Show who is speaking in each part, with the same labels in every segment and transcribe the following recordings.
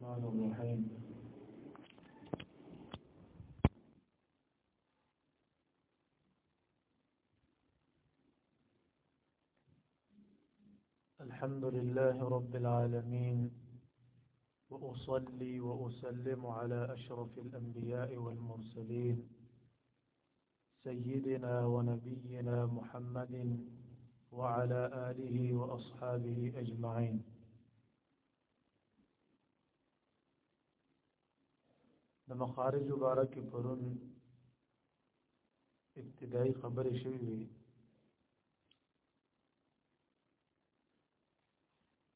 Speaker 1: الرحمن الرحيم الحمد لله رب العالمين وأصلي وأسلم على أشرف الأنبياء والمرسلين سيدنا ونبينا محمد وعلى آله وأصحابه أجمعين د مخارج مبارک پرون ابتدایي خبرې شوې وي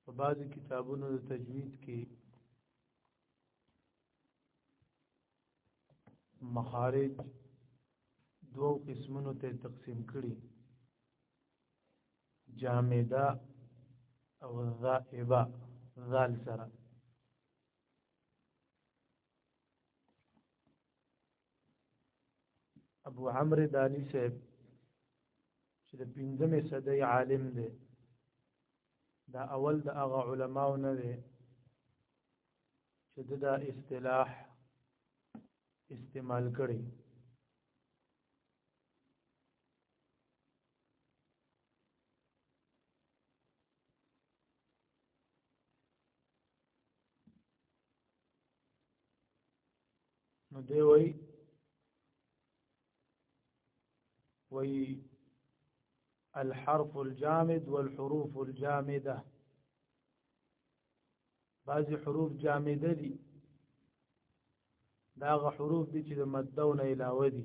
Speaker 1: په بعض کتابونو د تجوید کې مخارج دوو قسمونو ته تقسیم کړي جامده او ذائبه ذال سره ابو عمرو دانی صاحب چې د پنځمه صدۍ عالم دی دا اول د هغه علماو نه دی چې دا اصطلاح استعمال کړي نو دی وای وای الحرف الجامد والحروف الجامده بعضی حروف جامده دي دا غ حروف دي چې د مدونه علاوه دي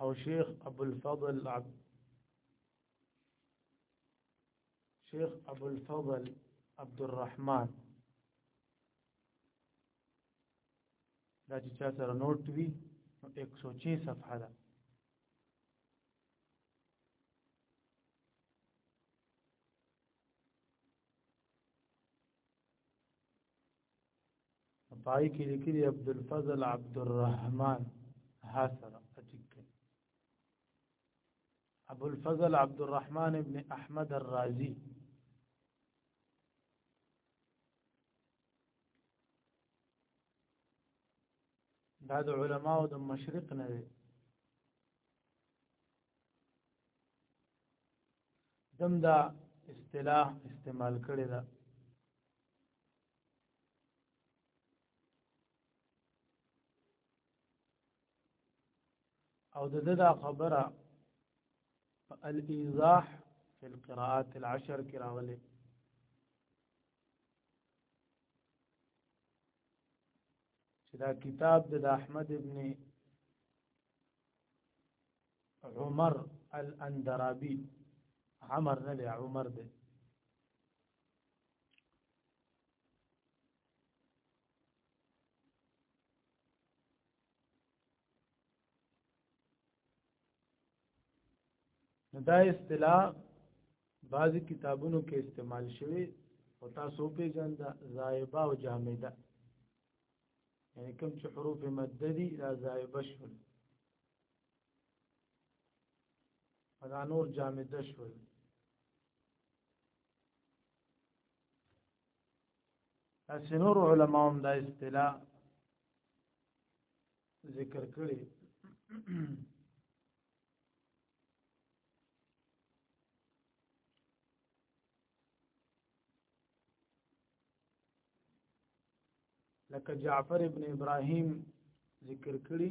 Speaker 1: او شیخ ابو الفضل عبد شیخ ابو الفضل عبد الرحمن دا چې چا سره نوٹ وی نو 106 صفحه ده پای کې لیکلي عبد الفضل عبد الرحمن حسن اټیک ابو الفضل عبد الرحمن ابن احمد الرازي دا د علماو د مشرق نه دی دم دا اصطلاح استعمال کړی دا او د دا خبره الايضاح في القراءات العشر کې راولې چې دا کتاب د احمد ابن عمر الاندرابی عمر نه دی عمر دی دا اصطلاح بعضی کتابونو کې استعمال شوی او تاسو پیژند زایبه او جامده یعنی کوم چې حروف مد دي دا زایبه شول دا نور جامد شول اسنور علماء هم دا اصطلاح ذکر کړی لکه جعفر ابن ابراهيم ذکر کړی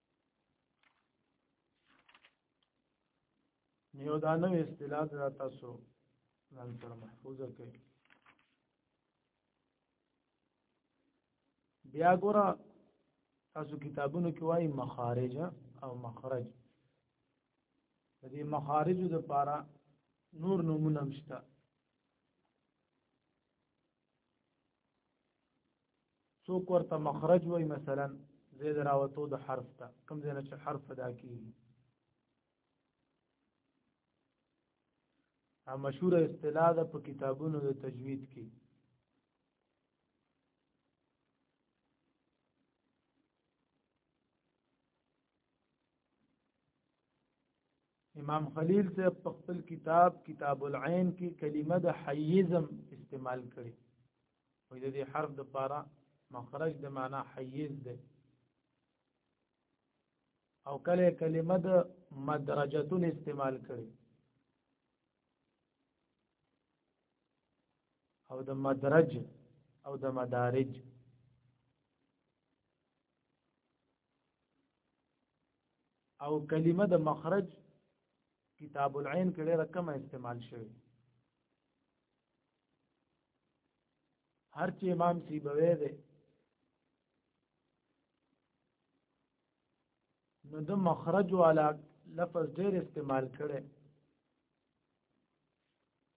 Speaker 1: یو دا نو اصطلاح دا تاسو ځان سره محفوظه کړئ بیا ګوره تاسو کتابونو کې وایي مخارج او مخرج د دې مخارجو لپاره نور نمونه مشته څوک ورته مخرج وای مثلا زید راوتو د حرف ته کوم ځای نه چې حرف ادا کیږي ا مشهور اصطلاح ده په کتابونو د تجوید کې امام خلیل سے خپل کتاب کتاب العین کې کلمه د حیزم استعمال کړي وې د دې حرف د پاره مخرج د معنا حیز ده او کله کلمه د مدرجتون استعمال کړي او د مدرج او د مدارج او کلمه د مخرج کتاب العين کې ډېره کم استعمال شوی هر چې امام سی بوي دی نو د مخرج والا لفظ ډېر استعمال کړي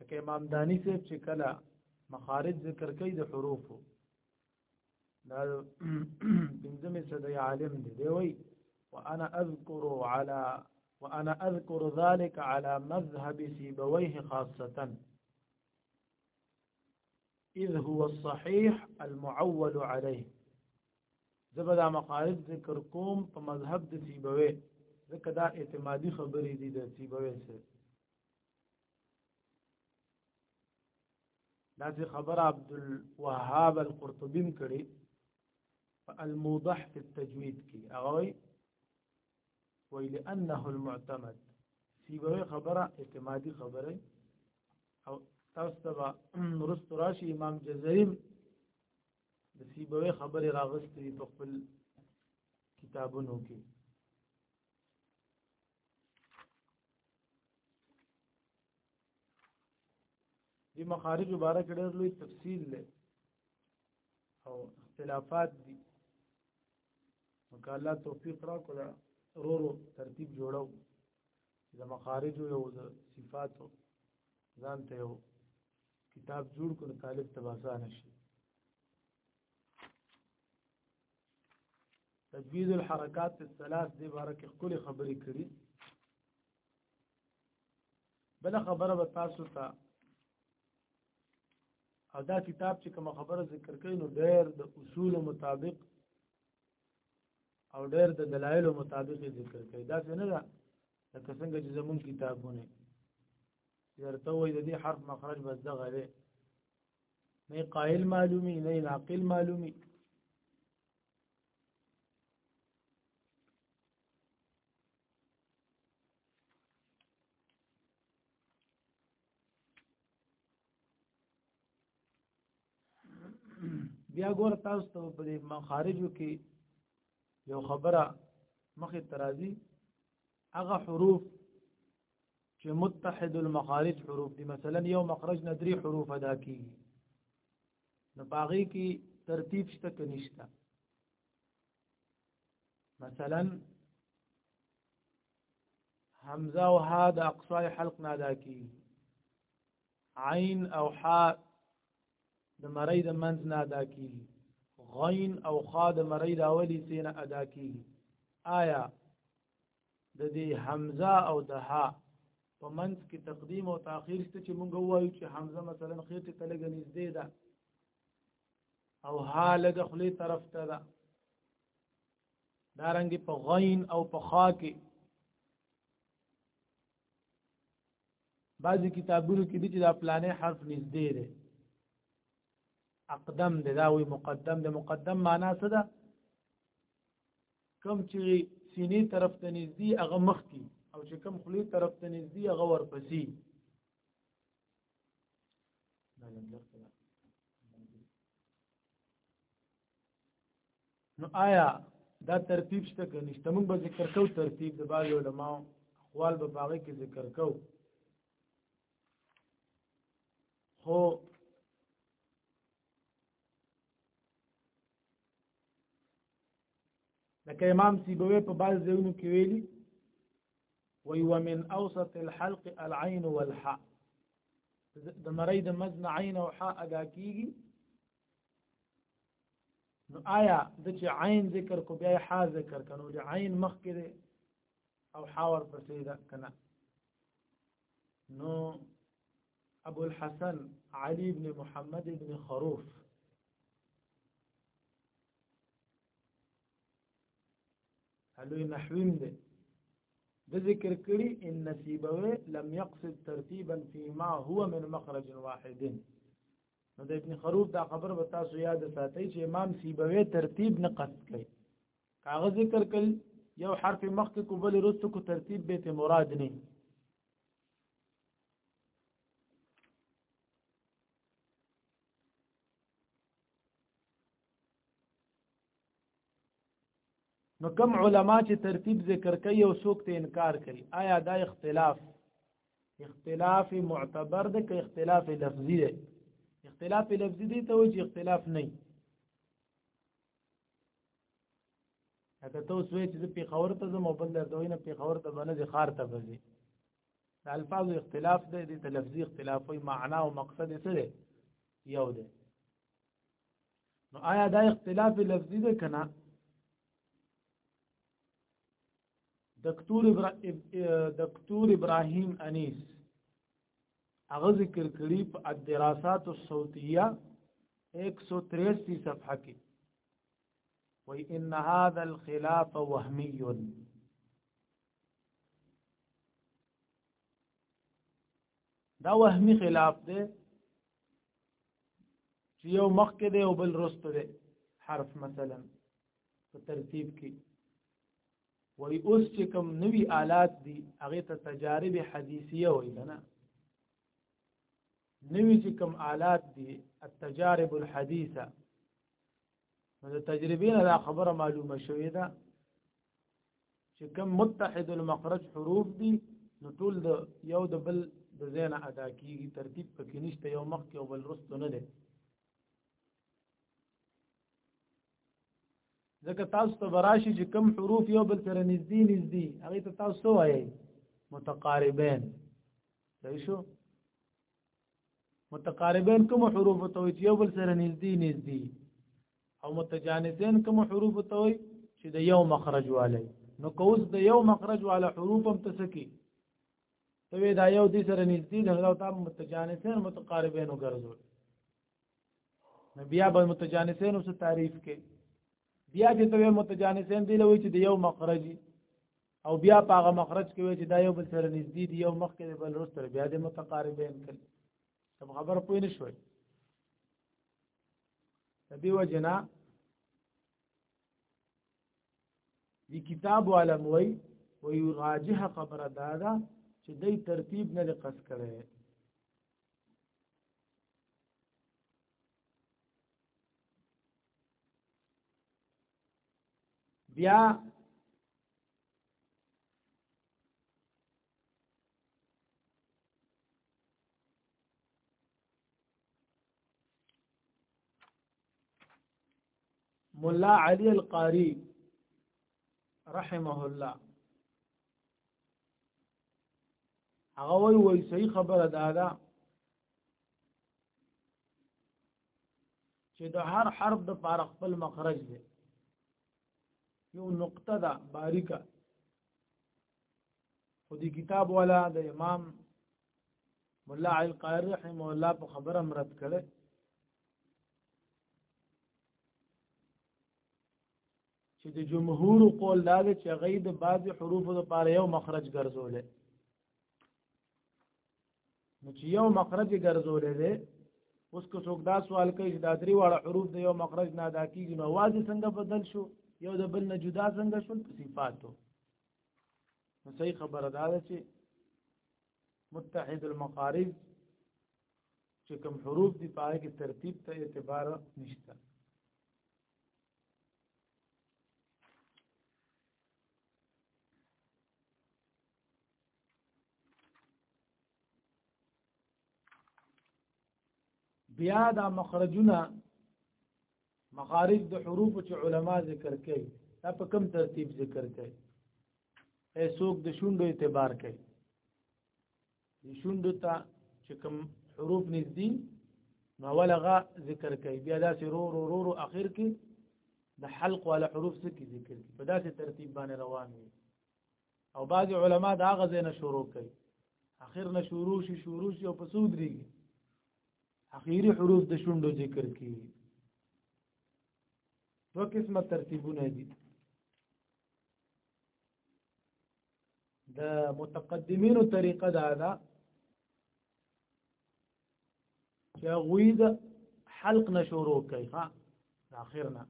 Speaker 1: لکه امام دانی صاحب چې کله مخارج ذکر کوي د حروفو دا پنځمه صدې عالم دی دی وایي وانا اذكر على وانا اذكر ذلك على مذهب سيبويه خاصه اذ هو الصحيح المعول عليه زبر دا مقالب ذکر کوم په مذهب د سیبوي ځکه دا اعتمادي خبرې دي د سیبوي سره دا چې خبر عبد الوهاب القرطبي کړي الموضح في التجويد کې هغه وی لانه المعتمد سیبوي خبره اعتمادي خبره او تاسو ته رست راشي امام جزریم د سیبوي خبره راغستې په خپل کتابونو کې دې مخارج مبارک ډېر لوی تفصیل لري او اختلافات دي وکاله توفیق را کړه رو رو ترتیب جوړو د مخارج یو د صفاتو ځان ته یو کتاب جوړ کړو طالب ته آسان شي تجوید الحرکات الثلاث دی بارک خپل خبرې کړي بل خبره به تاسو ته تا او دا کتاب چې کوم خبره ذکر کوي نو ډېر د اصول مطابق او ډېر د دلایل مطابق ذکر کوي دا څنګه ده لکه څنګه چې زمون کتابونه درته وای د دې حرف مخرج بس دغه دی نه قائل معلومی نه ناقل معلومی بیا ګور تاسو ته په مخارجو کې یو خبره مخې ترازی هغه حروف چې متحد المخارج حروف دي مثلا یو مخرج نه درې حروف ادا کیږي نو باغی کې ترتیب شته که نشته مثلا حمزه او ها د اقصای حلق نه ادا کیږي عین او حا د مری د منځ نه ادا کیږي غین او خا د مری د اولی سینه ادا کیږي آیا د دې حمزه او د ها په منځ کې تقدیم او تاخير ست چې مونږ وایو چې حمزه مثلا خېټه ته لګ نږدې ده او ها لګ خلی طرف ته ده دارنګ په غین او په خا کې بعضی کتابونو کې دي چې دا پلانې حرف نږدې دی اقدم دی دا وی مقدم دی مقدم معنا څه ده کوم چې سینې طرف ته نږدې هغه مخ کی او چې کوم خلی طرف ته نږدې هغه ورپسې نو آیا دا ترتیب شته که نشته موږ به ذکر کو ترتیب د بعض علماء اقوال به باغې کې ذکر کو خو لکه امام سیبوی په بعض ځایونو کې ویلي وی ومن اوسط الحلق العين والحاء د مری د مزن عین او حاء ادا کیږي نو آیا د چې عین ذکر کو بیا حا ذکر کنو د عین مخ کې او حاور پسې ده کنه نو ابو الحسن علي بن محمد بن خروف هلوی نحویم ده د ذکر کړي ان نصیبوي لم يقصد ترتيبا فيما هو من مخرج واحد نو د ابن خروب دا خبر به تاسو یاد ساتئ چې امام سیبوی ترتیب نه قصد کوي کاغذ ذکر کړ یو حرف مخکې کو بل رستو کو ترتیب به ته مراد نه نو کم علما چې ترتیب ذکر کوي او څوک ته انکار کوي آیا دا اختلاف اختلاف معتبر ده که اختلاف لفظي ده اختلاف لفظي دي ته وجه اختلاف نه اته ته سوې چې په خبر ته زمو بل درته وینه په خبر ته باندې د خار ته بځي د الفاظ اختلاف ده د لفظي اختلاف وي معنا او مقصد څه ده یو ده نو آیا دا اختلاف لفظي ده کنه دکتور ابرا... دکتور ابراهيم انيس هغه ذکر کړی په الدراسات الصوتيه 183 صفحه کې وای ان هذا الخلاف وهمي دا وهمي خلاف دی چې یو مخ کې دی او بل رسته دی حرف مثلا په ترتیب کې وای اوس چې کوم نوی آلات دي هغه ته تجارب حدیثیه وای کنه نوی چې کوم آلات دي التجارب الحديثه نو د تجربې نه دا خبره معلومه شوې ده چې کوم متحد المخرج حروف دي نو ټول د یو د بل د زینا ادا کیږي ترتیب پکې نشته یو مخ کې او بل رستو نه دی ځکه تاسو ته براشي چې کم حروف یو بل سره نږدې نږدې هغه ته تاسو وایي متقاربین صحیح شو متقاربین کوم حروف ته وي چې یو بل سره نږدې نږدې او متجانسین کوم حروف ته وي چې د یو مخرج والي نو کوس د یو مخرج والا حروف هم تسکی ته دا یو دې سره نږدې د هغه ته متجانسین متقاربین وګرځول نو بیا به متجانسین اوس تعریف کې بیا چې ته متجانسین دی لوي چې د یو مخرج او بیا په هغه مخرج کې وي چې دا یو بل سره نږدې دي یو مخ کې بل روز سره بیا د متقاربین کړي سم خبر پوه نه شوي تبي وجنا دی کتاب والا موي وي راجح خبره دا ده چې دې ترتیب نه لقص کړي بیا مولا علی القاری رحمه الله هغه وی وی صحیح خبره ده دا چې د هر حرف د پار خپل مخرج دی یو نقطه ده باریکه خو دې کتاب والا د امام مولا علی القاری رحم الله په خبره مرد کړي چې د جمهور قول دا دی چې غي د بعضي حروفو لپاره یو مخرج ګرځولې نو چې یو مخرج ګرځولې ده اوس که څوک دا سوال کوي چې دا درې واړه حروف د یو مخرج نه ادا کیږي نو आवाज څنګه بدل شو یو د بل نه جدا څنګه شول په صفاتو نو صحیح خبره ده چې متحد المخارج چې کوم حروف دي پای کې ترتیب ته اعتبار نشته بیا دا مخرجونه مخارج د حروف چې علما ذکر کوي دا په کوم ترتیب ذکر کوي ای څوک د شوندو اعتبار کوي د شوندو ته چې کوم حروف نږدې نو ولغه ذکر کوي بیا داسې رو رو رو رو اخر کې د حلق ولا حروف څخه ذکر کوي په داسې ترتیب باندې روان وي او بعض علما دا غزه نه شروع کوي اخر نه شروع شي شروع شي او په سود ریږي اخیری حروف د شوندو ذکر کی دو قسمه ترتیبونه دي د متقدمینو طریقه دا ده چې غوی د حلق نه شروع کوي ها اخر نه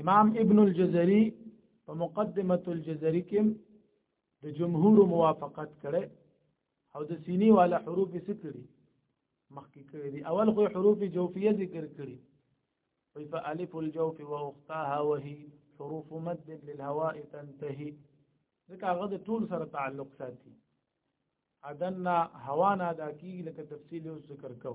Speaker 1: امام ابن الجزري په مقدمه الجزري کې د جمهور موافقت کړي او د سینې والا حروف یې ستړي مخکې کړی دي اول خو حروف جوفیه ذکر کړي وی فالف الجوف واختاها وهي حروف مد للهواء تنتهي ځکه هغه د ټول سره تعلق ساتي عدن هوا نه ادا کیږي لکه تفصیل یو ذکر کو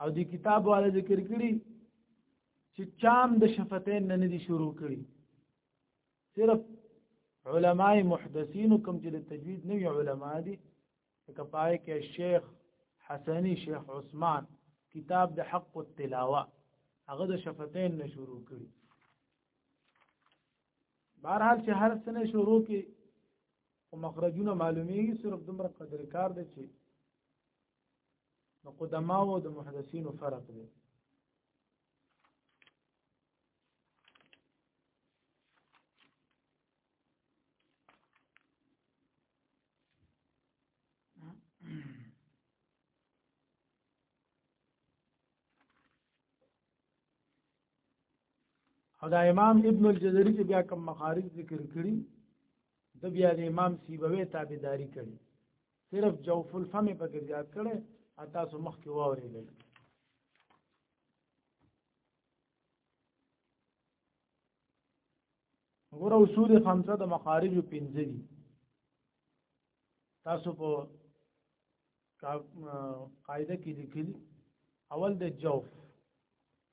Speaker 1: او دی کتاب والا ذکر کړي چې چام د شفتین نه ندي شروع کړي صرف علماء محدثین کوم چې د تجوید نوی علما دي لکه پای کې شیخ حسنی شیخ عثمان کتاب د حق التلاوه هغه د شفتین نه شروع کړي بهرحال چې هر سنه شروع کې او مخرجونه معلومیږي صرف دومره قدر کار دی چې د قدماو او د محدثینو فرق دی او دا امام ابن الجزري چې بیا کوم مخارج ذکر کړي د بیا د امام سیبوي تابعداري کړي صرف جوف الفم په کې زیات کړي اته سو مخ کې واوري لګي ګور اصول خمسه د مخارج پنځه دي تاسو په قاعده کې لیکلي اول د جوف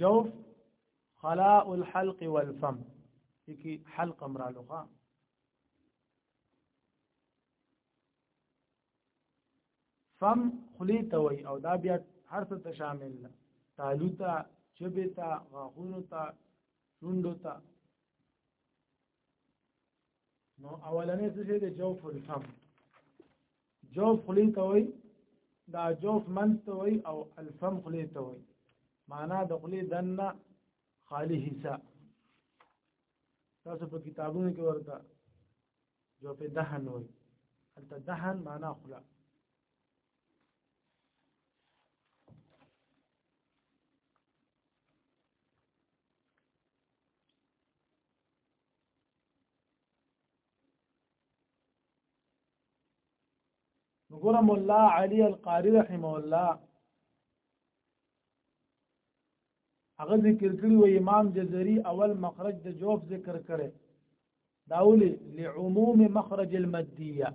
Speaker 1: جوف خلاء الحلق والفم کی حلق امرا لغه فم خلی ته وای او دا بیا هر څه ته شامل ده تالو ته چبه ته غاغونو ته شوندو ته نو اولنې څه شي د جوف الفم جوف خلی ته وای دا جوف منځ ته وای او الفم خلی ته وای معنا د خلی دنه خالی حصہ تاسو په کتابونو کې ورته جوف دهن وای هلته دهن معنا خلا نقول مولا علي القاري رحمه الله هغه ذکر کړی و امام جزري اول مخرج د جوف ذکر کړي دا ولي لعموم مخرج المديه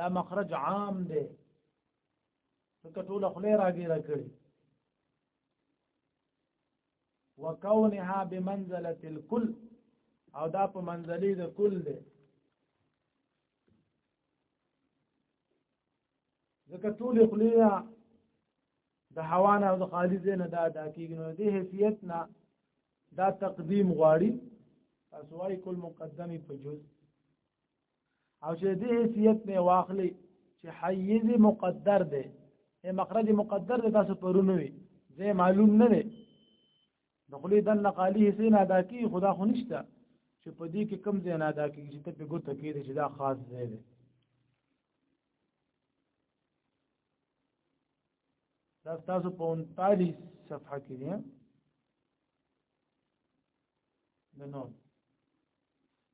Speaker 1: دا مخرج عام دی څنګه ټول خلې راګي را کړی وکونها بمنزله الكل او دا په منزلي د کل دی ځکه ټول خلیه د هوا نه او د خالي ځای نه دا ادا کېږي نو دې حیثیت نه دا تقدیم غواړي تاسو وايي کل مقدمي په جز او چې دې حیثیت نه واخلي چې حیز مقدر دی اے مخرج مقدر دی تاسو پرونه وي زه معلوم نه دی دخلی دن نقالی حصے نه ادا کی خدا خو نشته چې په دې کې کم ځای نه ادا کیږي چې ته په ګوته کې دې چې دا خاص ځای دی دا تاسو په 39 صفحه کې دی نو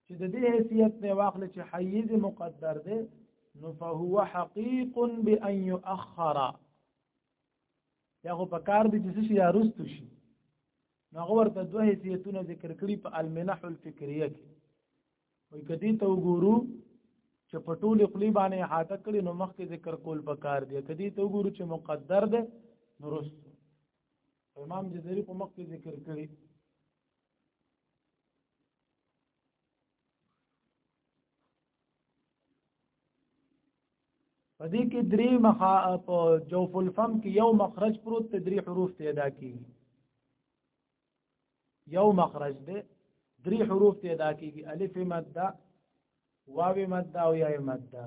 Speaker 1: چې د دې حیثیت نه واخل چې حیز مقدر دی نو فهو حقیق بان يؤخر یا خو په کار دي چې شي یا رستو شي نو ورته دوه حیثیتونه ذکر کړي په المنح الفکریه کې وای کدی ته وګورو چې په ټول خلی باندې احاطه کړي نو مخکې ذکر کول پکار دی کدی ته وګورو چې مقدر ده نو رستو امام جزري په مخ کې ذکر کړی پدې کې درې مخا په جوف الفم کې یو مخرج پروت ته درې حروف ته ادا کیږي یو مخرج دی درې حروف ته ادا کیږي الف مده واو مده او یا مده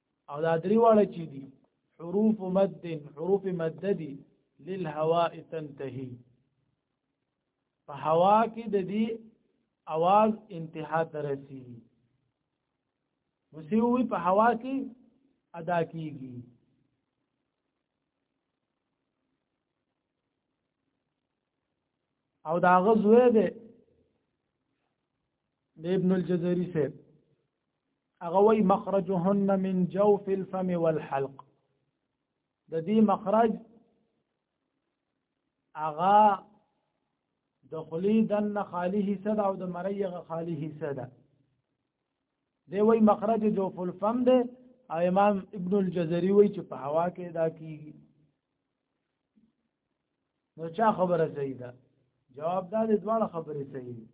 Speaker 1: او دا درې واړه چې دي حروف مد حروف مد دي للهواء تنتهي په هوا کې د دې اواز انتها ته رسیږي وسیوي په هوا کې ادا کیږي او دا غزوه ده د ابن الجزري سره هغه وای مخرجهن من جوف الفم والحلق د دې مخرج هغه د خلی دن خالی حصہ ده او د مریغه خالی حصہ ده دی وای مخرج جوف الفم ده او امام ابن الجزري وای چې په هوا کې دا کیږي نو چا خبره صحیح ده جواب دا د دواړه خبرې صحیح دي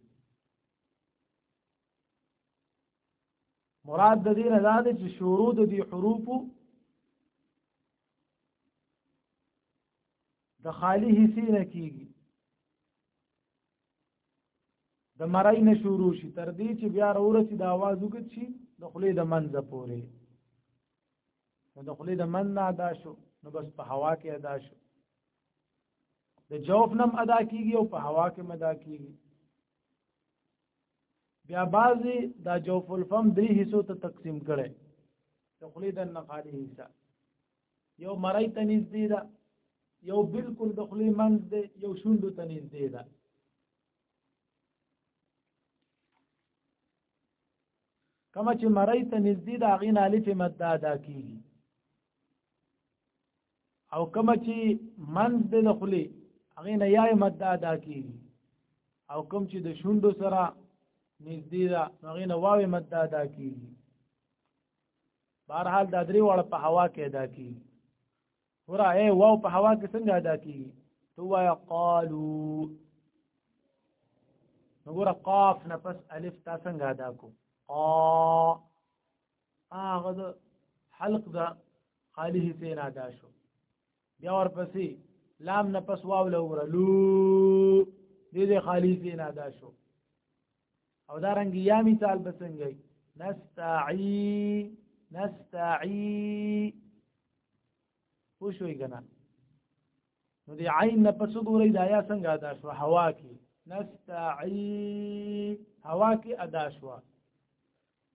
Speaker 1: مراد د دې نه دا دی چې شروع د دې حروفو د خالی حصې نه کیږي د مرای نه شروع شي تر دې چې بیا ورسي د आवाज وکړي چې د خلې د منځه پورې نو د خلې د من نه ادا شو نو بس په هوا کې ادا شو د جوف نم ادا کیږي او په هوا کې مدا کیږي بیا بعضی دا جوف الفم درې حصو ته تقسیم کړي تخلید النقالی حصہ یو مړی ته نږدې ده یو بالکل د خلی منځ دی یو شوندو ته نږدې ده کما چې مړی ته نږدې ده هغه نه الف مد ادا کیږي او کوم چې منځ د لخلې هغه نه یای مد ادا کیږي او کوم چې د شوندو سره نږدې ده هغه نه واوې مد ادا کیږي بهرحال دا درې وړ په هوا کې ادا کیږي ورا اے واو په هوا کې څنګه ادا کیږي تو یا قالو نګور قاف نه پس الف تا څنګه ادا کو قا هغه د حلق دا خالی حصے نه ادا شو بیا ورپسې لام نه پس واو له وره لو دې دې خالی حصے نه ادا شو او دا رنګ یا مثال بسنګي نستعي نستعي خو شوي کنه نو دی عین نه پس ګورې دا یا څنګه ادا شو هوا کې نستعي هوا کې ادا شو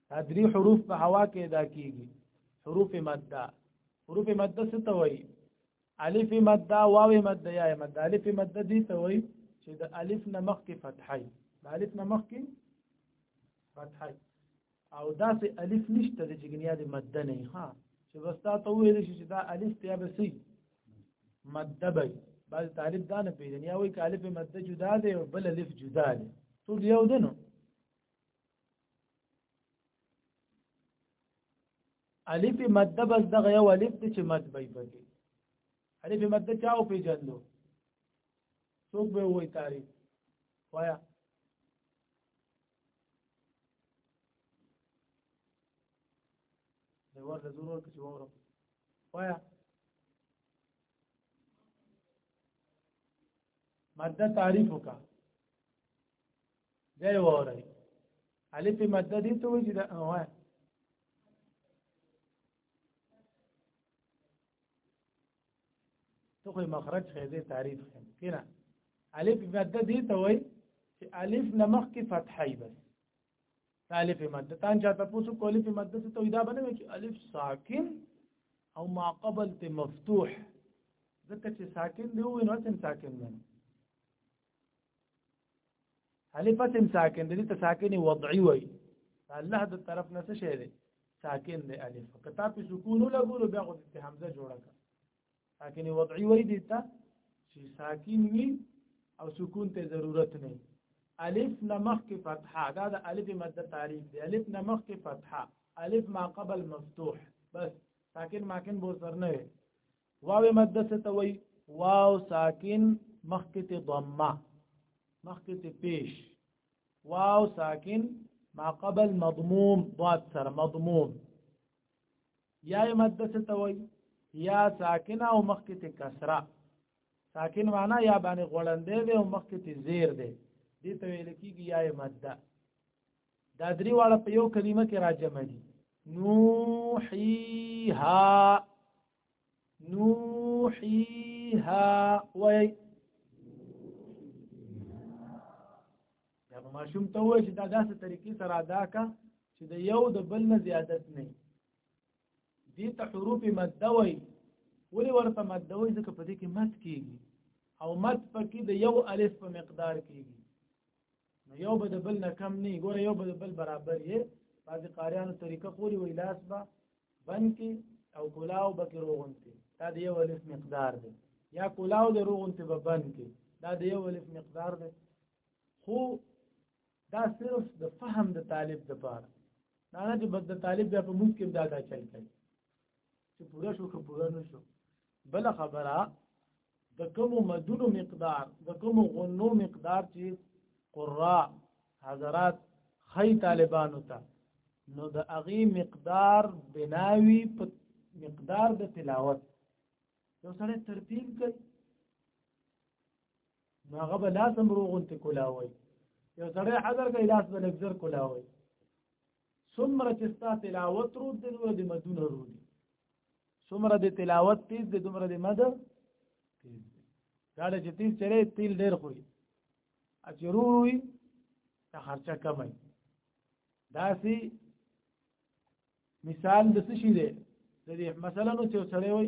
Speaker 1: دا درې حروف په هوا کې ادا کیږي حروف مده حروف مده څه ته وایي الف مده واو مده یا مده الف مده دي ته وایي چې د الف نه مخکې فتحي د الف نه مخکې فتحي او داسې الف نشته چې ګنیا د مده نه ها چې وستا ته ویل شي چې دا الف ته به سي مده به بعض طالب دا نه پیژني یا وایي چې الف مده جدا ده او بل الف جدا ده ټول یو دنو الف مد بس دغه یو الف دی چې مد به پکې الف مد چا او پیجندو څوک به وای تعریف وایا د ور د ضرور کې وره وایا ماده تعریف وکا دا یې وورئ الف ماده دې ته وایي چې دا وایي ته خو مخرج خېزه تعریف خېم کینا الف ماده دې ته وایي چې الف نمخ کې فتحه بس الف ماده تان چاته پوسو کو الف ماده څه تویدا بنوي چې الف ساکن او ما قبل ته مفتوح ځکه چې ساکن دی وینو چې ساکن دی الف تم ساکن دي ته ساکن وضعي وي الله د طرف نه څه شي دي ساکن دي الف کته په سکون لګولو بیا غو د حمزه جوړه کا ساکن وضعي وي دي ته چې ساکن وي او سکون ته ضرورت نه الف نمخ کې فتحه دا د الف مد تعریف دی الف نمخ کې فتحه الف ما قبل مفتوح بس ساکن ماکن بو سر نه واو مد څه ته وای واو ساکن مخکې ته ضمه مخکې ته پیش واو ساکن ما قبل مضموم ضاد سره مضموم یا مد څه ته وای یا ساکن او مخکې ته کسره ساکن معنا یا باندې غړندې دی او مخکې ته زیر دی دې ته ویل کېږي یا ماده دا درې واړه په یو کلمه کې راجمع دي نوحیها نوحيها وي دا ماشوم ته وایي چې دا داسې طریقې سره ادا کا چې د یو د بل نه زیادت نه دي ته حروف مده وي ولې ورته مده وي ځکه په دې کې مد کیږي او مد پکې د یو الف په مقدار کیږي نو یو به د بل نه کم نه ګوره یو به د بل برابر یې بعضې قاریانو طریقه خوري وایي لاس به بند کې او کلاو به کې روغونتې دا د یو الف مقدار دی یا کلاو د روغونتې به بند کې دا د یو الف مقدار دی خو دا صرف د فهم د طالب د پاره دا نه چې بد طالب بیا په موږ کې دا دا چل کوي چې پوره شو که پوره نه شو بل خبره د کوم مدونو مقدار د کوم غنو مقدار چې قرا حضرات خی طالبانو ته نو د اغي مقدار بناوي په مقدار د تلاوت یو سره ترتیب کړي نو هغه به لازم روغون ته کولاوي یو سره حضر کوي لاس بل اگزر کولاوي څومره چې ستا تلاوت رود دی دومره د مدونه رود دی څومره د تلاوت تیز دی دومره د مد تیز دی دا چې تیز چره تیل ډیر خوري چې رو روي دا خرچه کمه دا سي مثال د څه شي دی د دې مثلا نو چې سړی وي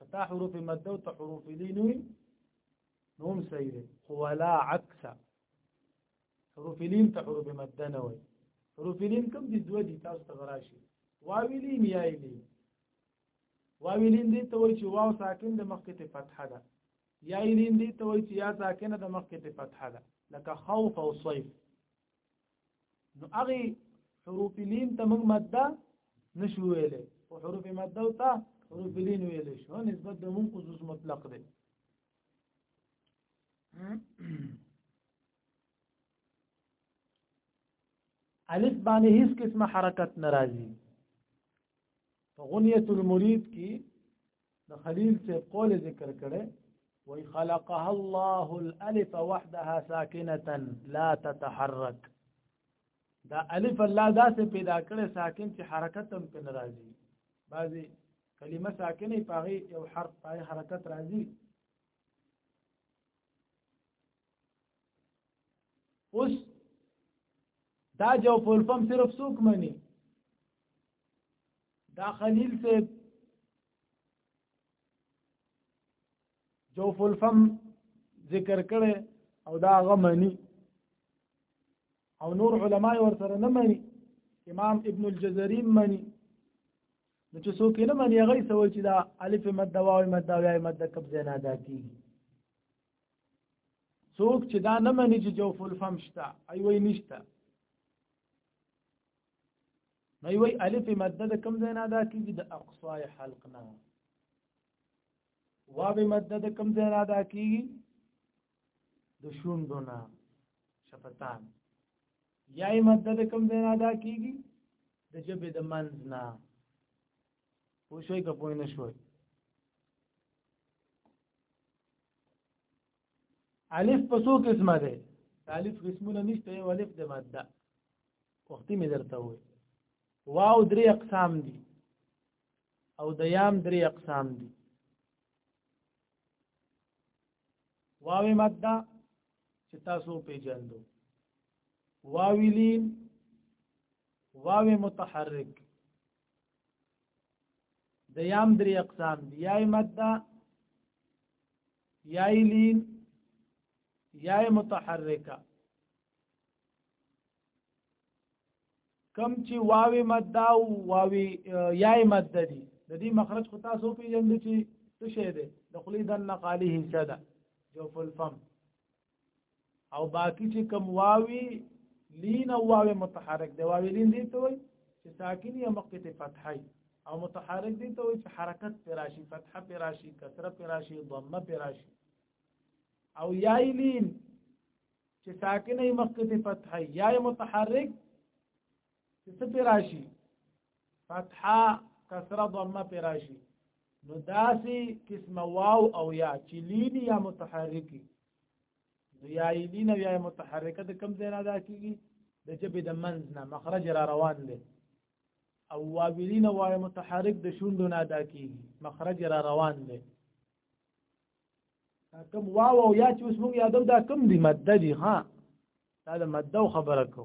Speaker 1: کتا حروف مد او حروف لین وي نو هم صحیح دی خو ولا عکس حروف لین ته حروف مد نه وي حروف لین کوم دي دوه دي تاسو ته راشي واوی لین یا لین واوی لین دي ته وایي چې واو ساکن د مخکې ته فتحه ده یا لین دي ته وایي چې یا ساکنه د مخکې ته فتحه ده لکه خوف او صیف نو هغه حروف لین ته موږ ماده نشو ویلې او حروف ماده او ته حروف لین ویلې شو نسبت د موږ خصوص مطلق دی الف باندې هیڅ قسمه حرکت ناراضي په غنیت المرید کې د خلیل سے قول ذکر کړي وی خلقها الله الالف وحدها ساکنه لا تتحرك دا الف الله دا سے پیدا کړي ساکن چې حرکت هم په ناراضي بعضي کلمه ساکنه پاغي یو حرف پای حرکت راځي اوس دا جو فولفم صرف سوک منی دا خلیل سے جوف الفم ذکر کړي او دا غمني او نور علما ور سره نه مني امام ابن الجزري مني نو چې څوک نه مني هغه سوي چې دا الف مد واو مد دا وای مد کب زینا ادا کیږي څوک چې دا نه مني چې جوف الفم شته ایوي نشته نو وی الف مده د کوم ځای نه ادا کیږي د اقصای حلق نه واو مده د کوم ځای نه ادا کیږي د شوندو نه شفتان یا مده د کوم ځای نه ادا کیږي د جبه د منځ نه پوښوي کپوی نه شوي الف په څو قسمه ده الف قسمونه نشته یو الف د ماده وختي مې درته وې واو درې اقسام دي او د یام درې اقسام دي واو ماده چې تاسو پیژندو واویلین واو متحرک د یام درې اقسام دي یای ماده یای لین یای متحرکه کم چې واوی ماده او واوی یای ماده دي د دې مخرج خو تاسو پیژندئ چې څه شی دی د خلی د نقالی حصہ ده جوف الفم او باقی چې کم واوی لین او واوی متحرک دی واوی لین دی ته وای چې ساکن یا مقته فتحای او متحرک دی ته وای چې حرکت پر راشي فتحه پر راشي کسره پر راشي ضمه پر راشي او یای لین چې ساکن یا مقته فتحای یا متحرک چې څه پې راشي فتحه کسره ضمه پې راشي نو داسې قسمه واو او یا چې لینی یا متحرکي نو یا لینه یا متحرکه د کم ځای نه ادا کېږي د جبې د منځ نه مخرج را روان دی او واولین وای متحرک د شوندو نه ادا کیږي مخرج را روان دی کم واو او یا چې اوس موږ یادو دا کم دی ماده دی ها دا د ماده خبره کو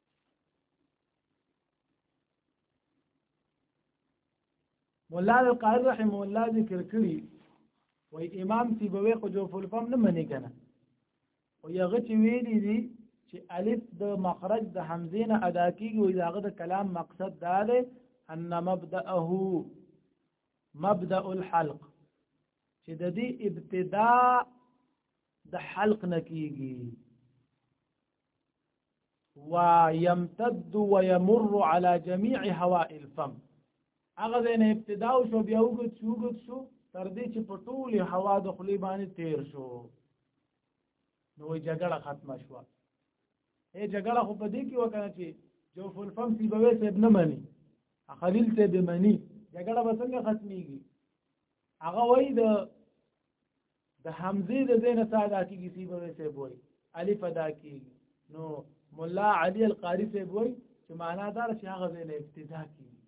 Speaker 1: مولا القائل رحمه الله ذکر کړی وای امام سیبوی خو جو فل فم نه منی کنه او یغه چې ویلی دي چې الف د مخرج د حمزه نه ادا کیږي وای داغه د کلام مقصد دا دی ان مبدأه مبدأ الحلق چې د دې ابتدا د حلق نه کیږي ويمتد ويمر على جميع هواء الفم هغه د نه ابتدا او شو بیا وګت شو وګت شو تر دې چې په ټول هوا د خلی باندې تیر شو نو جګړه ختمه شو اے جګړه خو په دې کې وکړه چې جو فل فم سی بوي سیب نه مانی خلیل ته به مانی جګړه به څنګه ختميږي هغه وای د د حمزه د زینه تا دا کیږي سی به سه بوي الف ادا کیږي نو مولا علي القاری سه بوي چې معنا دا چې هغه زینه ابتدا کیږي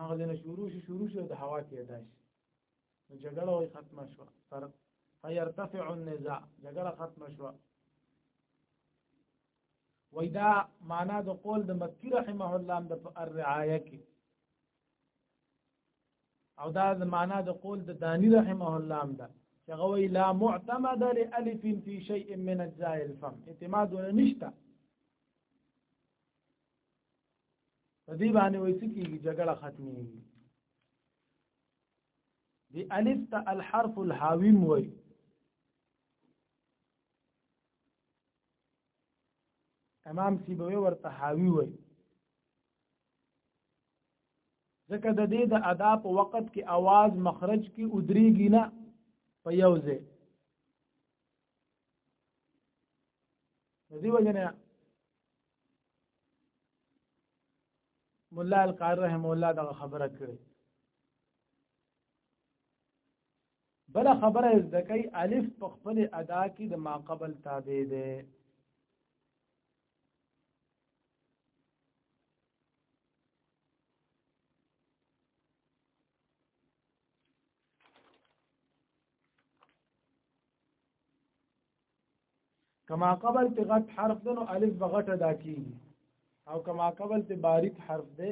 Speaker 1: هغه زینه شروع شي شروع شي د هوا کې ادا شي نو جګړه وي ختمه شو تر فيرتفع النزاع جګړه ختمه شو وای دا معنا د قول د مکی رحمه الله د الرعایه کې او دا معنا د قول د دانی رحمه الله هم ده چې غوي لا معتمد لالف في شيء من اجزاء الفم اعتماد ولا نشته په دې باندې وایي چې جګړه ختميږي دی الف ته الحرف الحاوی وایي امام سیبوی ورته حاوی وایي ځکه د دې د ادا په وخت کې आवाज مخرج کې ودرېږي نه په یو ځای دې وجنه مولا القاری رحم الله دا خبره کړې بل خبره زکای الف په خپل ادا کې د ما قبل تابع ده کما قبل ته غټ حرف ده نو الف به غټه دا کیږي او کما قبل ته باریک حرف ده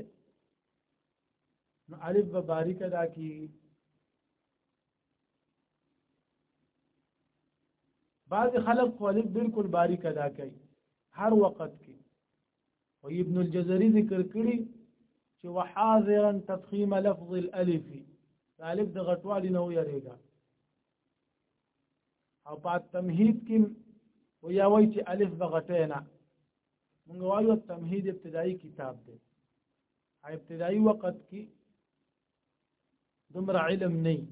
Speaker 1: نو الف به باریک دا کیږي بعض خلک خو الف بالکل باریک ادا کوي هر وخت کې او ابن الجزري ذکر کړی چې وحاذرا تفخيم لفظ الالف الف د غټوالي نه ویریږي او په تمهید کې ویا وای چې الف بغټه نه موږ وایو تمهید ابتدایي کتاب دی ابتدایي وخت کې دمر علم ني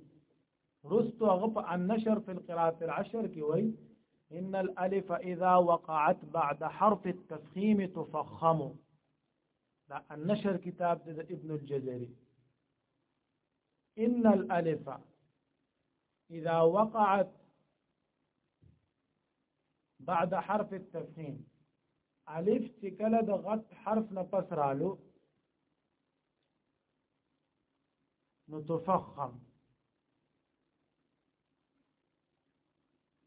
Speaker 1: رستو غب النشر في القراءة العشر كي وي إن الألف إذا وقعت بعد حرف التفخيم تفخم لا النشر كتاب ده ابن الجزري إن الألف إذا وقعت بعد حرف التفخیم الف تكلا دغت حرف نه رالو نو تفخم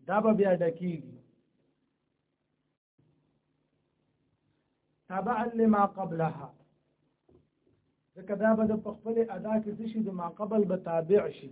Speaker 1: دا به بیا ډکیږي تبعا لما قبلها ځکه دا به د خپل ادا کې څه شي د ما قبل به تابع شي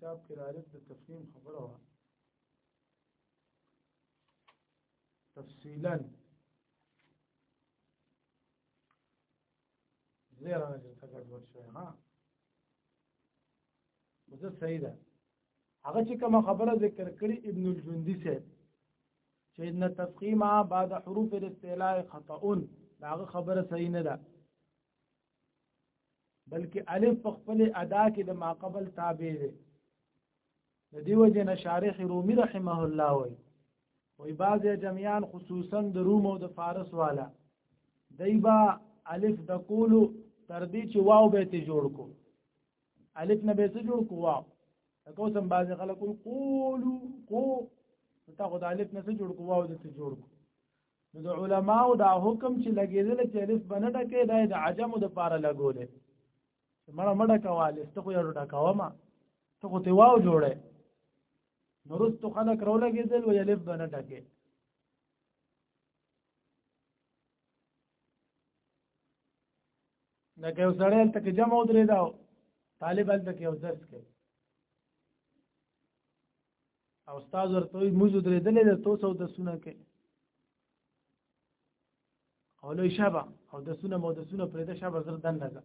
Speaker 1: کتاب کې راځي د تفهیم خبره وه تفصیلا زیرا نه څه ګډوډ شوی ها مزه صحیح ده هغه چې کوم خبره ذکر کړي ابن الجندي سه چې ان تفخیم بعد حروف الاستعلاء خطأ دا خبره صحیح نه ده بلکې الف په خپل ادا کې د ماقبل تابع دی د دې وجه نه شارح رومي رحمه الله وایي وای بعض جمعیان خصوصا د روم او د فارس والا دایبا الف د کولو تر دې چې واو به ته جوړ کو الف نه به ته جوړ کو واو تاسو هم بعض خلک قولو قو تا خو د الف نه څه جوړ کو واو د څه جوړ کو نو د علماو دا حکم چې لګیدل چې الف بنډه کې د عجمو د پاره لګولې چې مړه مړه کواله ته خو یې ډډه کوم ته خو ته واو جوړه نورستو خلک راولګېدل ویل به نه ټکه لکه یو سړی هلته کې جمع ودرېده او طالب هلته کې یو درس کوي او استاد ورته وایي موږ ودرېدلی دی تو څه اودسونه کوي او لوی شابه او د سونه مو د سونه پرې د شابه زر دن لګا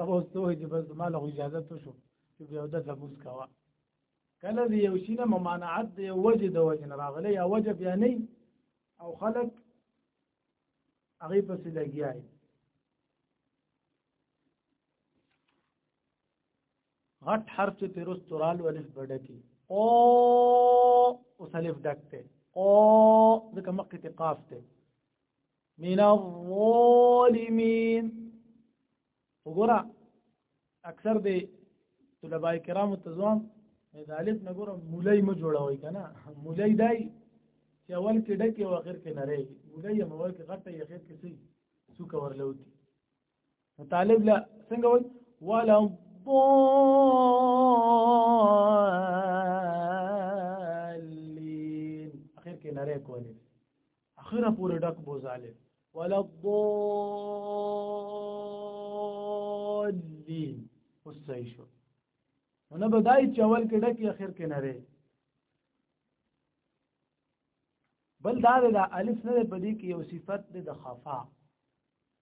Speaker 1: هغه اوس ته وایي چې بس ما له اجازه ته شو چې بیا د زبوس کاوه کله دی یو شینه ممانعت دی وجه د وجه راغلی یا وجه بیا نه او خلک هغه پسې لګیاي غټ حرف چې پیروز تورال ولف بډه کی او اوس الف ډکته او ځکه مخکې ته قاف ته من الظالمین وګوره اکثر دی طلبه کرام ته ځوان د الف نه ګوره مولای م جوړوي کنه مولای دای چې اول کې ډکه او اخر کې نری مولای م اول کې غټه اخر کې سي سو کور لوتی طالب لا څنګه وای ولا الضالين اخر کې ناره کولې اخره پورې ډک بوزاله ولا الضالين اوس صحیح شو نو بدای چول کې ډک اخر کې ناره بل دا د الف نه په دې کې یو صفت د خفا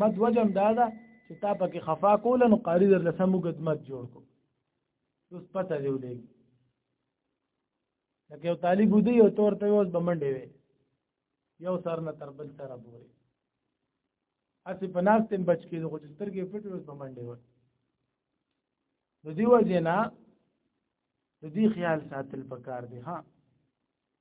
Speaker 1: مد وجم دا ده چې تا پکې خفا کول نو قاری در لسه موږ مد جوړ کو اوس پته دی ولې لکه یو طالب دی یو تور ته اوس بمنډې وي یو سر نه تر بل سره بوري اسی پناس تن بچ کې خو سترګې پټې اوس بمنډې وي نو دی وجه نه د دې خیال ساتل پکار دی ها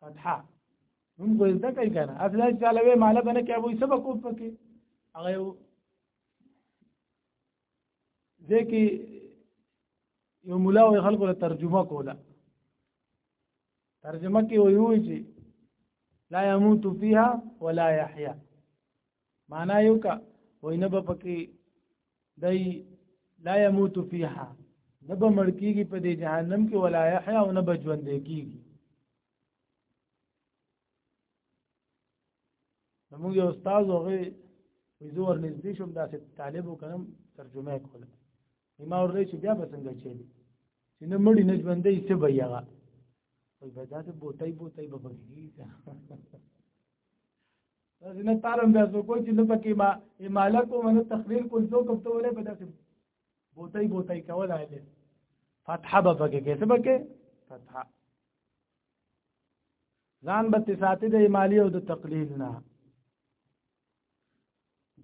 Speaker 1: فتحه موږ خو زده کوي کنه اصل چې تعالی وې مال بنه کې ابو سبق کو پکې هغه یو ځکه یو مولا او خلکو له ترجمه کوله ترجمه کې ویوي چې لا يموت فيها ولا يحيى معنا یو کا وینه به پکې دای لا يموت فيها نه به مړ کیږي په دې جهنم کې ولا يحيى او نه به ژوند کیږي موږ یو استاد هغه ویزو ورنږدې شوم داسې طالب وکړم ترجمه کوله ما ورته چې بیا به څنګه چي چې نه مړی نه ژوندې څه به یغه وای به دا ته بوتای بوتای به بګیږي تاسو نه تارم بیا سو کوی چې نه پکې ما اماله کو منه تخلیل کو څو کوته ولې په داسې بوتای بوتای کول آله فتحه به پکې کې څه پکې فتحه ځان به تساتی د امالی او د تقلیل نه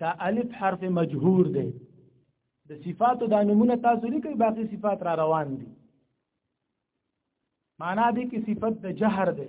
Speaker 1: دا الف حرف مجهور دی د صفاتو دا نمونه تاسو لیکي باقي صفات را روان دي معنا دې کې صفت د جهر ده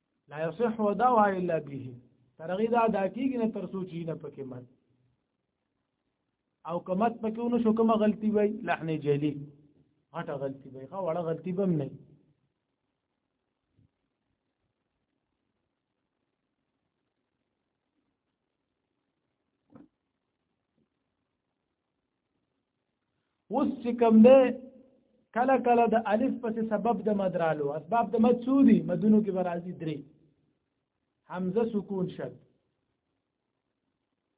Speaker 1: لا يصح ودوا الا به ترغی دا دا کیږي نه تر سوچي نه پکې مت او کمت پکې ونه شو کومه غلطي وای لحن جلی غټه غلطي وای خو وړه غلطي بم نه اوس چې کوم دی کله کله د الف پسې سبب د مد رالو اسباب د مد څو دي مدونو کې به راځي درې حمزه سکون شد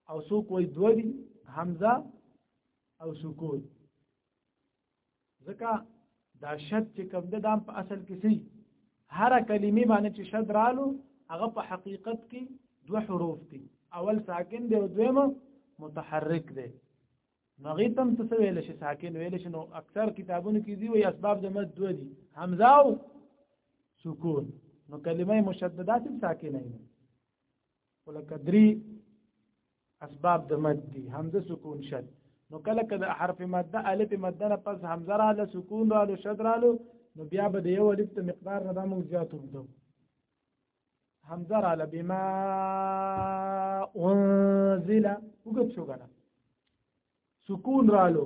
Speaker 1: او څوک وایي دوه دي حمزه او سکون ځکه دا شد چې کوم د دام په اصل کې سي هر کلمې باندې چې شد رالو هغه په حقیقت کې دوه حروف دي اول ساکن دی او دویم متحرک دی نغی تم څه ویل شي ساکن ویل شي نو اکثر کتابونو کې دی وي اسباب د مد دوه دي حمزه او سکون نو کلمه مشددات ساکنه نه ولکه دري اسباب د مد دي همزه سکون شد نو کله کله حرف ماده الف ماده نه پس همزه را له سکون را له شد را له نو بیا به د یو الف ته مقدار نه موږ زیات وکړو همزه را له بما انزل وګت شو کنه سکون را له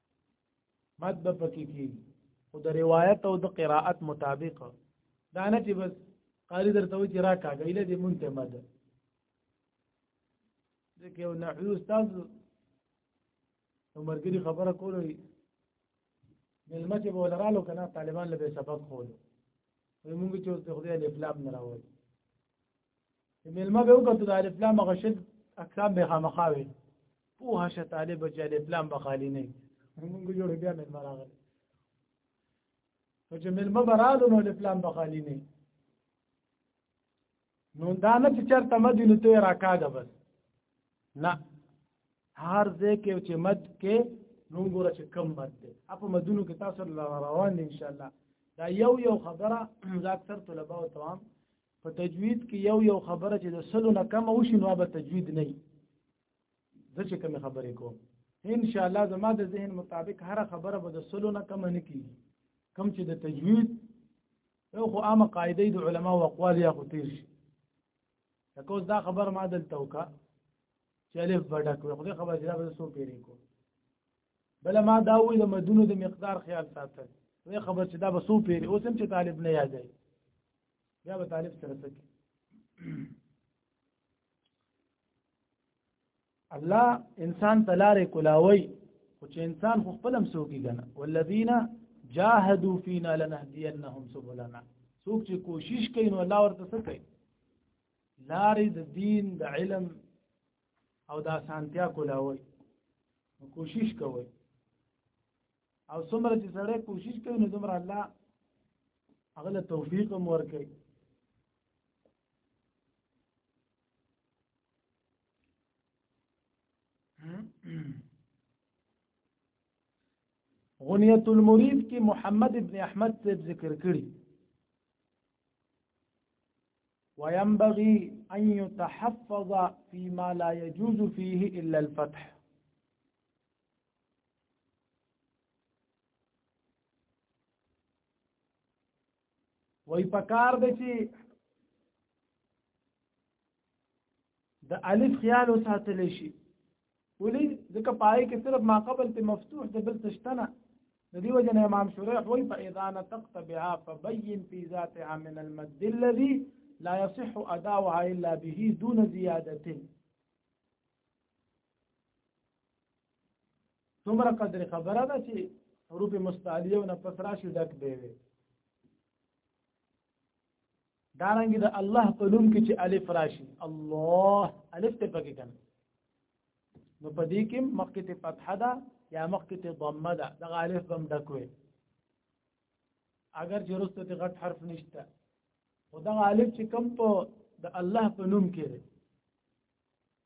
Speaker 1: مد به پکې کی او د روایت او د قراءت مطابق دا نه چې بس قاری درته و چې را کاږه اله دې مونته مد ځکه یو نحوی استاد عمرګری خبره کوله ملمه چې بوله رالو کنه طالبان له سبق خولو وي مونږ چې اوس د خدای الف لام نه راوړي ملما به وکړو د الف لام غشد اکرام به خامخاوي پوها شه طالب چې الف لام به خالی نه موږ جوړ بیا ملما راغلی چې ملما برادو نو الف لام به خالی نه نو دا نه چې چرته مدینه ته راکاږه بس نه هر ځای کې چې مد کې نو ګوره چې کم مد دی اپ مدونو کې تاسو روان دي ان شاء الله دا یو یو خبره زه اکثر طلبه او توام په تجوید کې یو یو خبره چې د سلو نه کم وشي نو به تجوید نه وي زه چې کوم خبرې کوم ان شاء الله زما د ذهن مطابق هر خبره به د سلو نه کم نه کیږي کم چې د تجوید یو خو عامه قاعده د علما او اقوال یا خو تیر شي تکوز دا خبر ما دلته وکا چې الف بډه کوي خو خبر جواب به سو پیری کو بل ما دا وې د مدونو د مقدار خیال ساتل وې خبر چې دا به سو پیری اوس هم چې طالب نه یادای بیا به طالب سره سکه الله انسان تلاره کولاوي خو چې انسان خو خپلم سوکي کنه والذین جاهدوا فینا لنهدینهم سبلنا څوک چې کوشش کوي نو الله ورته څه کوي لارې د دین د علم او د اسانتیا کولاوي کوشش کوي او څومره چې سره کوشش کوي نو دومره الله هغه له توفیق هم ورکوي غنیت المرید کې محمد ابن احمد صاحب ذکر کړی وينبغي أن يتحفظ فيما لا يجوز فيه إلا الفتح وای پکار دی چې د الف خیال وساتل شي ولې ځکه پای کې صرف ما قبل ته مفتوح د بل تشتنه د دې وجه نه امام شریح وای په اذا نطقت بها فبين في ذاتها من المد الذي لا يصح اداؤها الا به دون زياده څومره قدر خبره ده چې حروف مستعلیه او نفس راشي ډک به وي دارنګ د الله په نوم کې چې الف راشي الله الف ته پکې کنه نو په دې کې مخکې ته فتحه ده یا مخکې ته ضمه ده د الف بم ډکوي اگر چې رسته ته غټ حرف نشته خو دا الف چې کم په د الله په نوم کې ده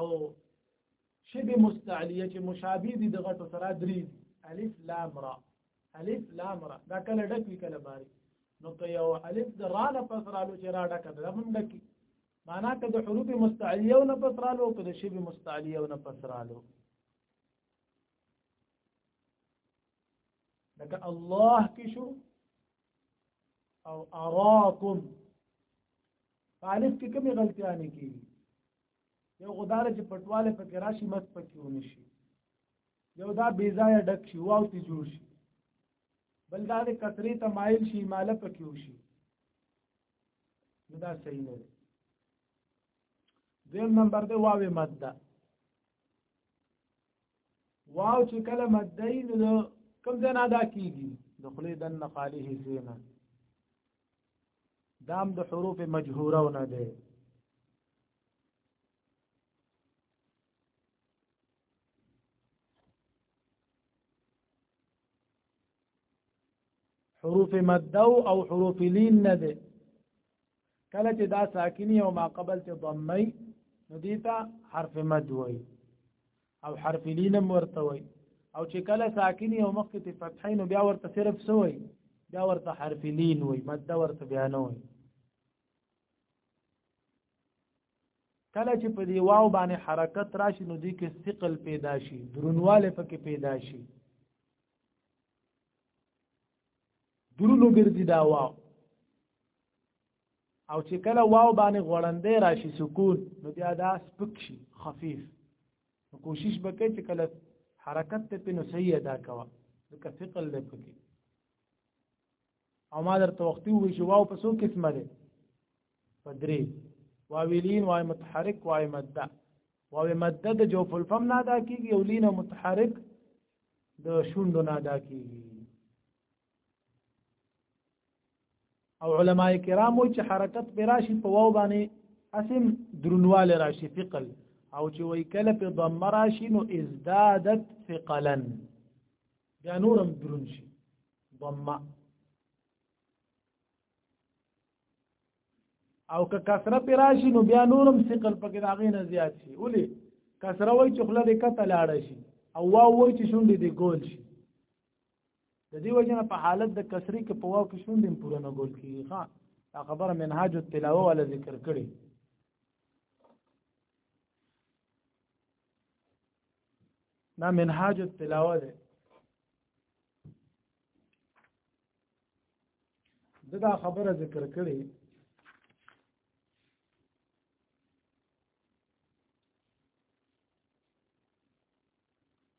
Speaker 1: او شبه مستعلیه چې مشابه دي دغه ټو سره درې الف لام را الف لام را دا کله ډک وی کله باري نو که یو الف د را نه پس رالو چې را ډک ده هم ډکی معنا که د حروف مستعلیه نه پس رالو که د شبه مستعلیه نه پس رالو لکه الله کې شو او اراکم پالف کې کومې غلطیا نه کیږي یو غدار چې پټواله پکې راشي مت پکې ونشي یو دا بې ځای ډک شي واو تی جوړ شي بل دا د کثرې ته مایل شي ماله پکې وشي دا صحیح نه دی دویم نمبر دی واوې ماده واو چې کله ماده یې نو کوم ځای نه ادا کیږي د خلې دن خالی حصے نه دام د حروف مجهوره نه ده حروف مد او حروف لین نه ده کله چې دا ساکنی او ما قبل ته ضمه نو دیتا حرف مد وای او حرف لین ورته وي او چې کله ساکنی او مخکې ته فتحین بیا ورته صرف سوی بیا ورته حرف لین وي ماده ورته بیا نه وي کله چې په دی واو باندې حرکت راشي نو دی کې ثقل پیدا شي درونواله پکې پیدا شي درونو ګرځي دا واو او چې کله واو باندې غړندې راشي سکون نو بیا دا سپک شي خفیف نو کوشش وکړئ چې کله حرکت ته په نو صحیح ادا کوه لکه ثقل دی پکې او ما درته وختي وویل چې واو په څو قسمه دی په درې واویلین وای متحرک وای مده واو مده د جوف الفم نه ادا کېږي او لین متحرک د شوندو نه ادا کېږي او علما کرام چې حرکت پر راشي په واو باندې اسم درنواله راشي ثقل او چې وای کله په ضم راشي نو ازدادت ثقلا بیا نورم درون شي ضم او که کسره پر راشي نو بیا نورم ثقل پکې راغی نه زیات شي ولې کسره وای چې خله دې کته لاړ شي او واو وای چې شونډې دې ګول شي د دې وجنه په حالت د کسری کې په واو کې شوندې پوره نه ګول کیږي ها دا خبره منهاج التلاوه ولا ذکر کړي دا منهاج التلاوه ده دا خبره ذکر کړي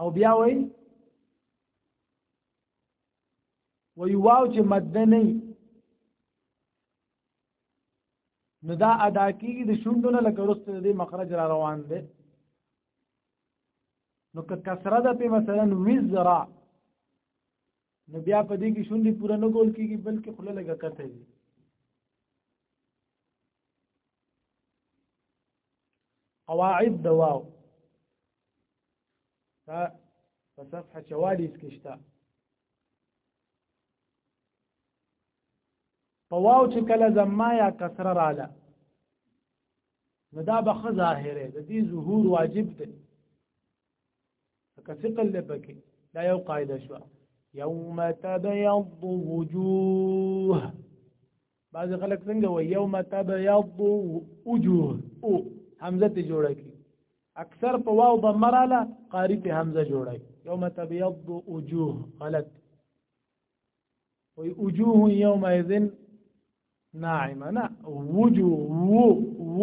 Speaker 1: او بیا وای وی واو چې مد نه نو دا ادا کیږي د شوندو نه لکه رسته د مخرج را روان دی نو که کسره ده په مثلا وزرا نو بیا په دې کې شونډې پوره نه کول کېږي بلکې خوله لږه کته وي قواعد د واو دا په صفحه 44 کې شته په واو چې کله زما یا کسره رااله نو دا به ښه ظاهره د دې ظهور واجب دی که ثقل دی پکې دا یو قاعده شوه یوم تبیض وجوه بعضې خلک څنګه وایي یوم تبیض وجوه او همزه ترې جوړه کړي اکثر په واو ضمه راله قاري پې همزه جوړه کړي یوم تبیض وجوه غلط وایي وجوه یومئذ ناعمه نه وجوه و و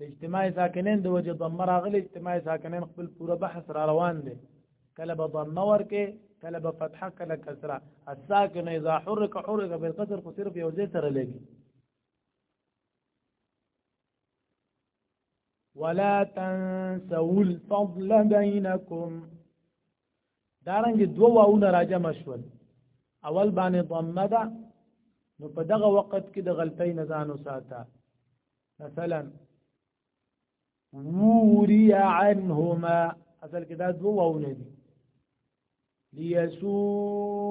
Speaker 1: د اجتماع ساکنین د وجه ضمه راغلی اجتماع ساکنین خپل پوره بحث را روان دی کله به ضمه ورکې کله به فتحه کله کسره الساکن اذا حرك حرك بالقصر خو صرف یو ځای سره لګي ولا تنسوا الفضل بينكم دارنګ دوه واونه راجم شول اول باندې ضمه ده نو په دغه وخت کې د غلطۍ نه ځان وساته مثلا ووري عنهما اصل کې دا دوه واونه دي ليسوء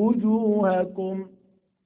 Speaker 1: وجوهكم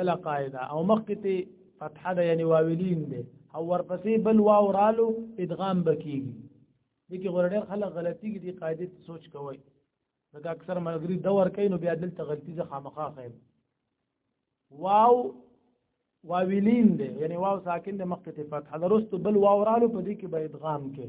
Speaker 1: بل قاعده او مخکته فتحه ده یعنی واولین ده او ورپسې بل واو رالو ادغام بکیږي دغه غوړډر خلک غلطي کې دي قاعده سوچ کوي دا اکثر ملګری دور کوي نو بیا دلته غلطي ځه خامخا خیم واو واویلین دی یعنی واو ساکن دی مخکې ته فتح درست بل واو رالو په دې کې به ادغام کې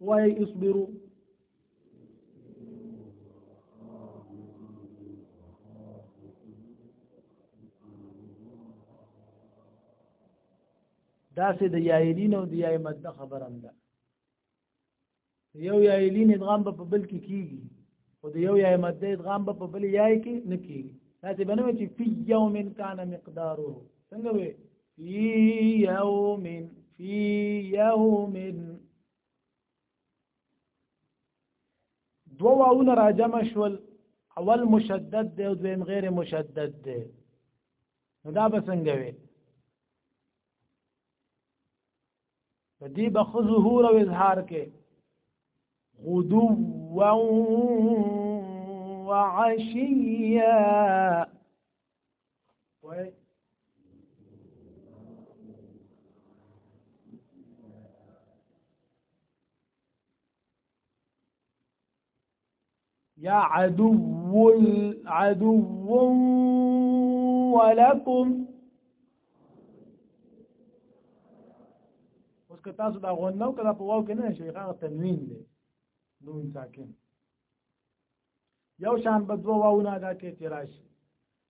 Speaker 1: وای اصبرو دا سه د یایلین او د یای مد خبرم ده یو یایلین ادغام په بل کې کیږي او د یو یای مد ادغام په بل یای کې نه کیږي دا څه بنوي چې فی یوم کان مقداره څنګه وي فی یوم فی یوم دو واونه راجم شول اول مشدد دی او دویم غیر مشدد دی نو دا به څنګه وي په دې به خو ظهور او اظهار کې غدو و عشیا وای یا عدو عدو ولکم اوس که تاسو دا غون نو کړه په واو کې نه شي هغه تنوین دی نون ساکن یو شان بدو واونه دا کې تیراش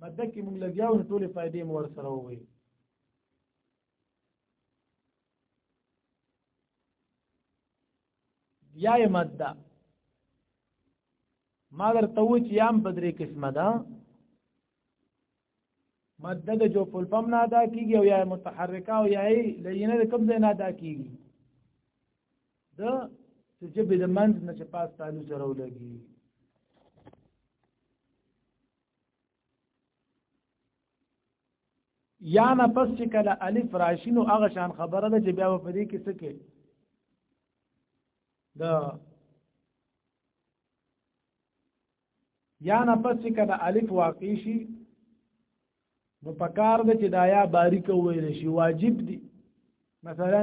Speaker 1: مده کې موږ لګیاو نو ټولې فائدې مو ورسره ووي یا یې ماده ما درته و چې یام په درې قسمه ده ماده د جو فل پم نه ادا کیږي او یا متحرکه او یا یې لینه د کوم ځای نه ادا کیږي د چې جبې د منځ نه چې پاس تعلق سره ولګي یا نه پس چې کله الف راشي نو هغه شان خبره ده چې بیا په دې کې څه کې د یا نه پس چې کله الف واقع شي نو پکار ده چې دا یا باریک ویل شي واجب دي مثلا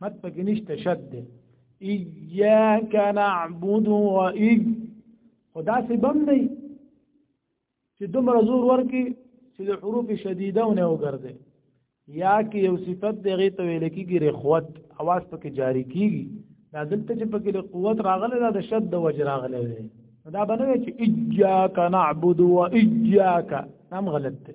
Speaker 1: مد پکې نشته شد دی ایاک نعبد و ای خدا سي بم نه چې دومره زور ورکی چې د حروف شدیده ونه وګرځي یا کې یو صفت دغه ته ویل کېږي رخوت اواز پکې جاری کیږي دا دلته چې پکې له قوت راغله دا د شد د وجه راغله دی دا بنوي چې اجاک نعبد و اجاک نام غلط دی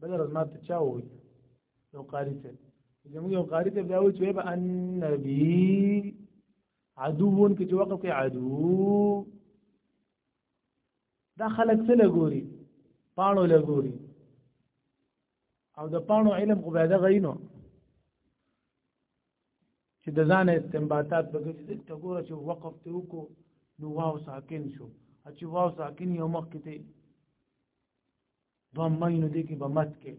Speaker 1: بل ورځ ما ته چا وویل یو قاري صاحب زموږ یو قاري صاحب دا وایي چې به النبي عدوون کې چې وقف کې عدو دا خلک څه لګوري پاڼو لګوري او د پاڼو علم خو بیا دغه نو چې د ځان استنباطات به ګرځي ته ګوره چې وقف ته وکړو نو واو ساکن شو چې واو ساکن یو مخ کې دوه مینو دي کې به مت کې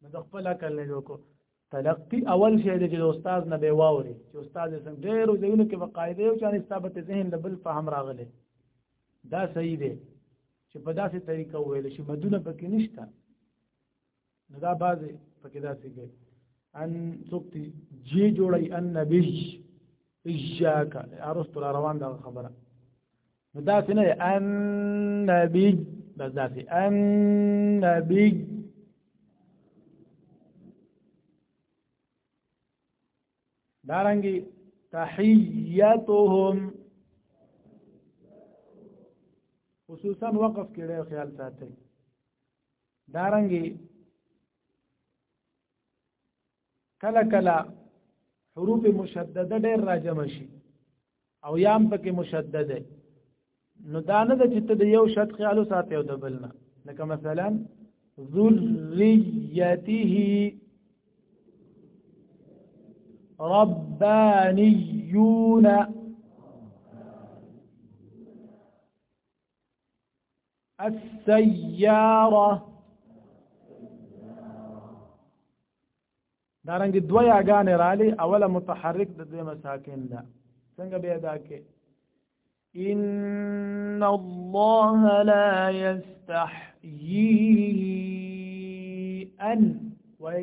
Speaker 1: نو د خپل عقل نه جوړ کو تلقی اول شی دی چې د استاد نه به واوري چې استاد یې څنګه ډېرو ځایونو کې وقایده او چانه ثابت ذهن لبل فهم راغله دا صحیح دی چې په داسې طریقه ویل شي مدونه پکې نشته نو دا باز پکې دا څه کوي ان سوکتی جی جوړي ان نبی اجاک ارست را روان دا خبره نو دا څه نه ان نبی بس دا څه ان نبی دارنګي تحيتهم خصوصا وقف کې ډېر خیال ساتي دارنګي کله کله حروف مشدده ډېر راجم شي او یام پکې مشدده نو دا نه چې ته د یو شت خیالو ساتي او د بل نه لکه مثلا ذریته ربانیون السياره دا رنګ دوه یاګانې رالی اوله متحرک د دوی مساکن ده څنګه به ادا کې ان الله لا يستحيي ان وای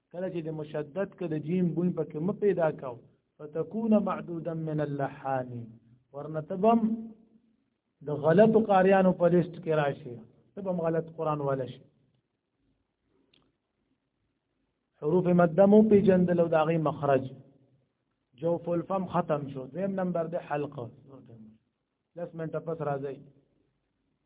Speaker 1: کله چې د مشدد کده جیم بوی پکې م پیدا کاو فتكون معدودا من اللحان ورنتبم د غلط قاریانو په لیست کې راشي تبم غلط قران ولا شي حروف مدمو په جند لو داغي مخرج جوف الفم ختم شو دیم نمبر د حلقه لس منټه پس راځي